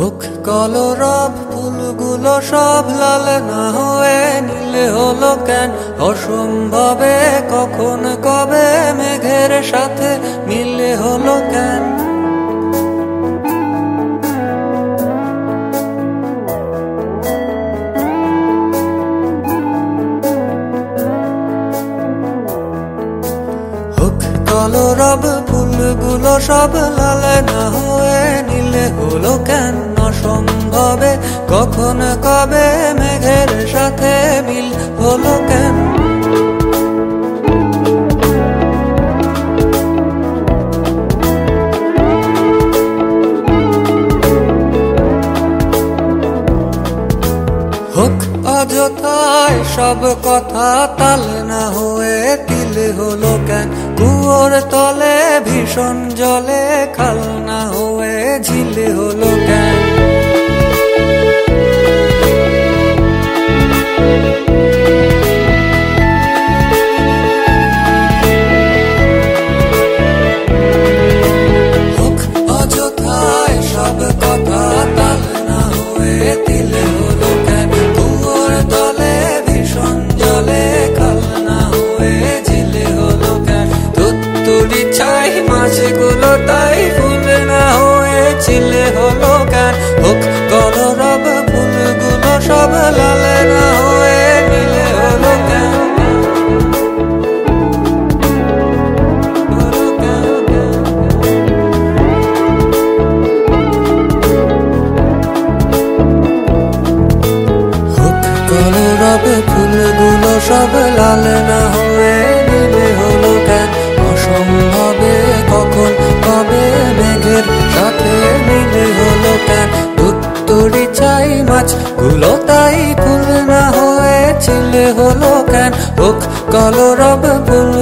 কলরব, ফুলগুলো সব লাল না হয়ে নীলে হলো কেন? অসম্ভবে কখন, কবে মেঘের সাথে মিলে হলো কেন? হোক কলরব, ফুলগুলো সব লাল না হয়ে নীলে হলো কেন? কখন কবে মেঘের সাথে মিল হলো কেন? হোক অযথায় সব কথা তাল না হয়ে তিলে হলো কেন? কুয়োর তলে ভীষণ জলে খাল না হয়ে ঝিলে হলো কেন? ফুল না হলো হোক কলরব সব লাল না হয়ে নীলে হলো হলো হোক কলরব ফুলগুলো সব লাল না হয়ে মাছগুলো তাই ফুল না হয়ে ছিলে হলো কেন? হোক কলরব ফুল